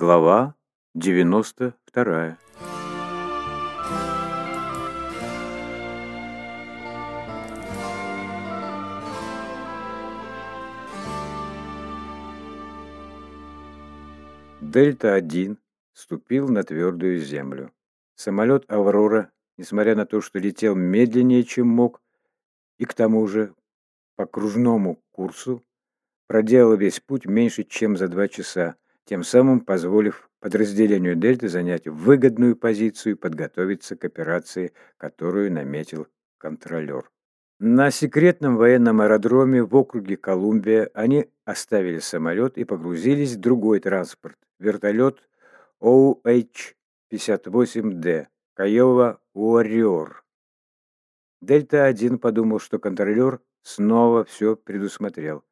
Глава 92 Дельта-1 ступил на твердую землю. Самолет «Аврора», несмотря на то, что летел медленнее, чем мог, и к тому же по кружному курсу, проделал весь путь меньше, чем за два часа, тем самым позволив подразделению «Дельты» занять выгодную позицию и подготовиться к операции, которую наметил контролер. На секретном военном аэродроме в округе Колумбия они оставили самолет и погрузились в другой транспорт – вертолет OH-58D Каева Уорриор. Дельта-1 подумал, что контролер снова все предусмотрел.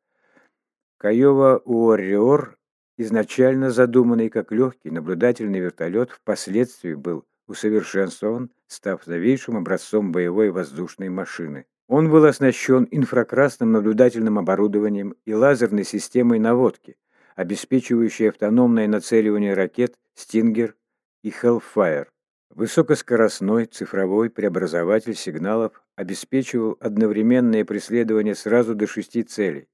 Каева Уорриор, изначально задуманный как легкий наблюдательный вертолет, впоследствии был усовершенствован, став новейшим образцом боевой воздушной машины. Он был оснащен инфракрасным наблюдательным оборудованием и лазерной системой наводки, обеспечивающей автономное нацеливание ракет «Стингер» и «Хеллфайр». Высокоскоростной цифровой преобразователь сигналов обеспечивал одновременное преследование сразу до шести целей.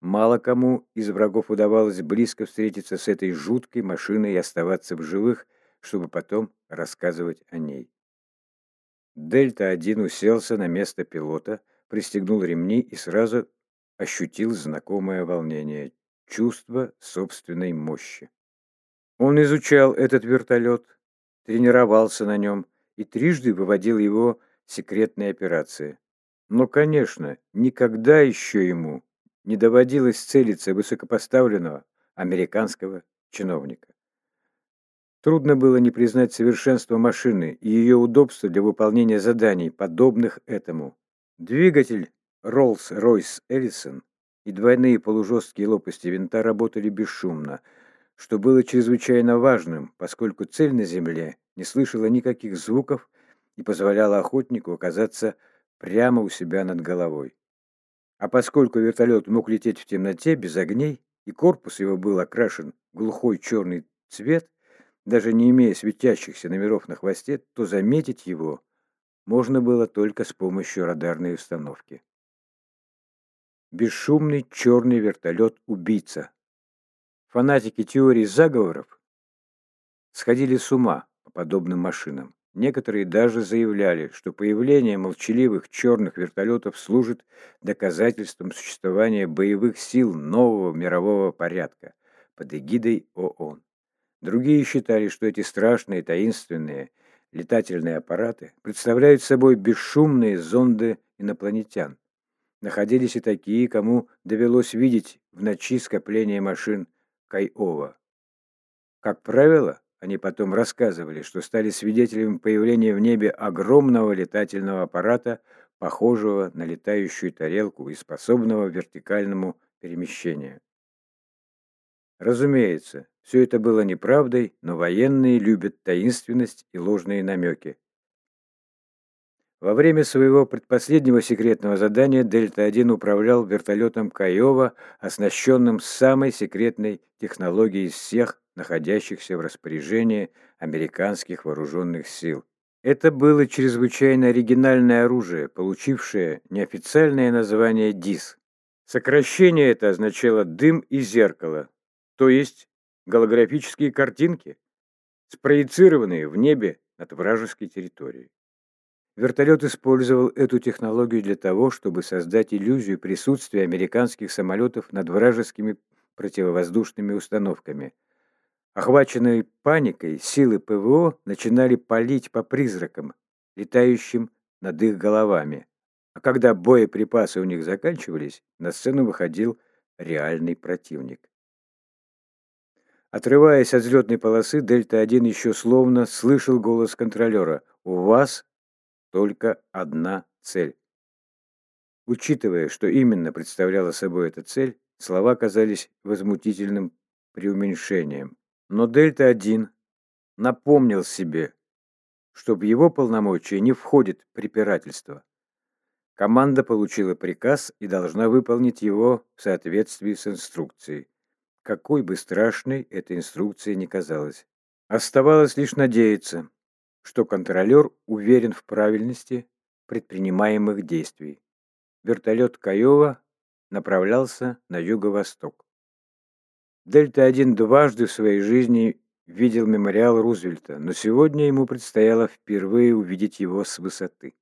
Мало кому из врагов удавалось близко встретиться с этой жуткой машиной и оставаться в живых, чтобы потом рассказывать о ней. Дельта-1 уселся на место пилота, пристегнул ремни и сразу ощутил знакомое волнение, чувство собственной мощи. Он изучал этот вертолет, тренировался на нем и трижды выводил его секретные операции. Но, конечно, никогда еще ему не доводилось целиться высокопоставленного американского чиновника. Трудно было не признать совершенство машины и ее удобство для выполнения заданий, подобных этому. Двигатель Rolls-Royce Ellison и двойные полужесткие лопасти винта работали бесшумно, что было чрезвычайно важным, поскольку цель на Земле не слышала никаких звуков и позволяла охотнику оказаться прямо у себя над головой. А поскольку вертолет мог лететь в темноте без огней, и корпус его был окрашен глухой черный цвет, даже не имея светящихся номеров на хвосте, то заметить его можно было только с помощью радарной установки. Бесшумный черный вертолет-убийца. Фанатики теории заговоров сходили с ума по подобным машинам. Некоторые даже заявляли, что появление молчаливых черных вертолетов служит доказательством существования боевых сил нового мирового порядка под эгидой ООН. Другие считали, что эти страшные таинственные летательные аппараты представляют собой бесшумные зонды инопланетян. Находились и такие, кому довелось видеть в ночи скопление машин Кайова. Как правило, они потом рассказывали, что стали свидетелями появления в небе огромного летательного аппарата, похожего на летающую тарелку и способного к вертикальному перемещению. Разумеется, все это было неправдой, но военные любят таинственность и ложные намеки. Во время своего предпоследнего секретного задания Дельта-1 управлял вертолетом Каева, оснащенным самой секретной технологией из всех, находящихся в распоряжении американских вооруженных сил. Это было чрезвычайно оригинальное оружие, получившее неофициальное название ДИС. Сокращение это означало «дым и зеркало», то есть голографические картинки, спроецированные в небе над вражеской территорией. Вертолет использовал эту технологию для того, чтобы создать иллюзию присутствия американских самолетов над вражескими противовоздушными установками. Охваченные паникой, силы ПВО начинали палить по призракам, летающим над их головами. А когда боеприпасы у них заканчивались, на сцену выходил реальный противник. Отрываясь от взлетной полосы, Дельта-1 еще словно слышал голос контролера. «У вас только одна цель». Учитывая, что именно представляла собой эта цель, слова казались возмутительным преуменьшением. Но Дельта-1 напомнил себе, что в его полномочия не входит препирательство. Команда получила приказ и должна выполнить его в соответствии с инструкцией. какой бы страшной эта инструкция ни казалась. Оставалось лишь надеяться, что контролер уверен в правильности предпринимаемых действий. Вертолет Каева направлялся на юго-восток. Дельта-1 дважды в своей жизни видел мемориал Рузвельта, но сегодня ему предстояло впервые увидеть его с высоты.